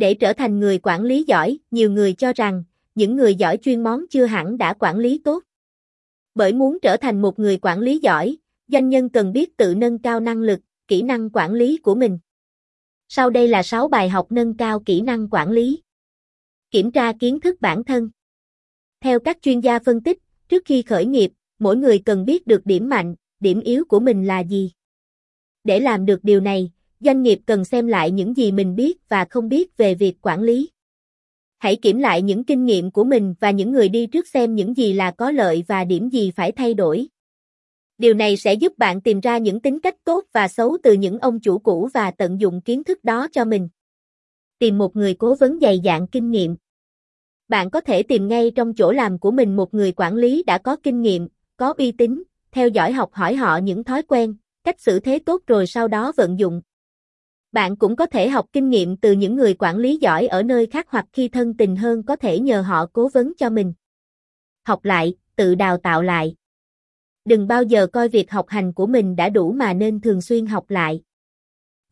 Để trở thành người quản lý giỏi, nhiều người cho rằng, những người giỏi chuyên món chưa hẳn đã quản lý tốt. Bởi muốn trở thành một người quản lý giỏi, doanh nhân cần biết tự nâng cao năng lực, kỹ năng quản lý của mình. Sau đây là 6 bài học nâng cao kỹ năng quản lý. Kiểm tra kiến thức bản thân. Theo các chuyên gia phân tích, trước khi khởi nghiệp, mỗi người cần biết được điểm mạnh, điểm yếu của mình là gì. Để làm được điều này, doanh nghiệp cần xem lại những gì mình biết và không biết về việc quản lý. Hãy kiểm lại những kinh nghiệm của mình và những người đi trước xem những gì là có lợi và điểm gì phải thay đổi. Điều này sẽ giúp bạn tìm ra những tính cách tốt và xấu từ những ông chủ cũ và tận dụng kiến thức đó cho mình. Tìm một người cố vấn dày dạn kinh nghiệm. Bạn có thể tìm ngay trong chỗ làm của mình một người quản lý đã có kinh nghiệm, có uy tín, theo dõi học hỏi họ những thói quen, cách xử thế tốt rồi sau đó vận dụng. Bạn cũng có thể học kinh nghiệm từ những người quản lý giỏi ở nơi khác hoặc khi thân tình hơn có thể nhờ họ cố vấn cho mình. Học lại, tự đào tạo lại. Đừng bao giờ coi việc học hành của mình đã đủ mà nên thường xuyên học lại.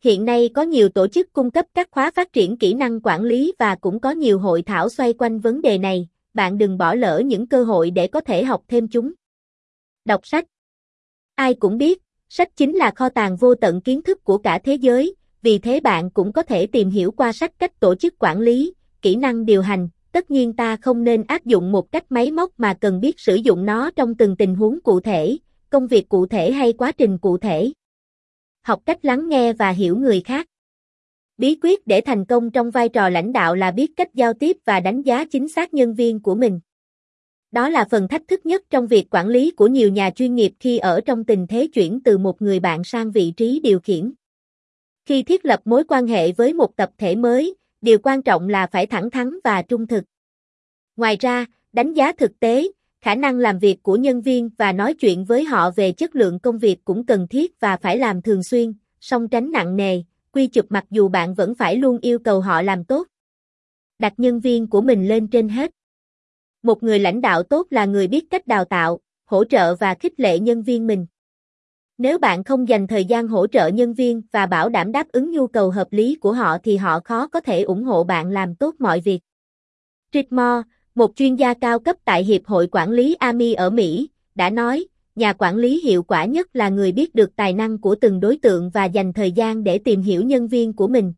Hiện nay có nhiều tổ chức cung cấp các khóa phát triển kỹ năng quản lý và cũng có nhiều hội thảo xoay quanh vấn đề này, bạn đừng bỏ lỡ những cơ hội để có thể học thêm chúng. Đọc sách Ai cũng biết, sách chính là kho tàng vô tận kiến thức của cả thế giới, vì thế bạn cũng có thể tìm hiểu qua sách cách tổ chức quản lý, kỹ năng điều hành, tất nhiên ta không nên áp dụng một cách máy móc mà cần biết sử dụng nó trong từng tình huống cụ thể, công việc cụ thể hay quá trình cụ thể. Học cách lắng nghe và hiểu người khác. Bí quyết để thành công trong vai trò lãnh đạo là biết cách giao tiếp và đánh giá chính xác nhân viên của mình. Đó là phần thách thức nhất trong việc quản lý của nhiều nhà chuyên nghiệp khi ở trong tình thế chuyển từ một người bạn sang vị trí điều khiển. Khi thiết lập mối quan hệ với một tập thể mới, điều quan trọng là phải thẳng thắn và trung thực. Ngoài ra, đánh giá thực tế, khả năng làm việc của nhân viên và nói chuyện với họ về chất lượng công việc cũng cần thiết và phải làm thường xuyên, song tránh nặng nề, quy chụp mặc dù bạn vẫn phải luôn yêu cầu họ làm tốt. Đặt nhân viên của mình lên trên hết. Một người lãnh đạo tốt là người biết cách đào tạo, hỗ trợ và khích lệ nhân viên mình. Nếu bạn không dành thời gian hỗ trợ nhân viên và bảo đảm đáp ứng nhu cầu hợp lý của họ thì họ khó có thể ủng hộ bạn làm tốt mọi việc. Rick một chuyên gia cao cấp tại Hiệp hội Quản lý AMI ở Mỹ, đã nói, nhà quản lý hiệu quả nhất là người biết được tài năng của từng đối tượng và dành thời gian để tìm hiểu nhân viên của mình.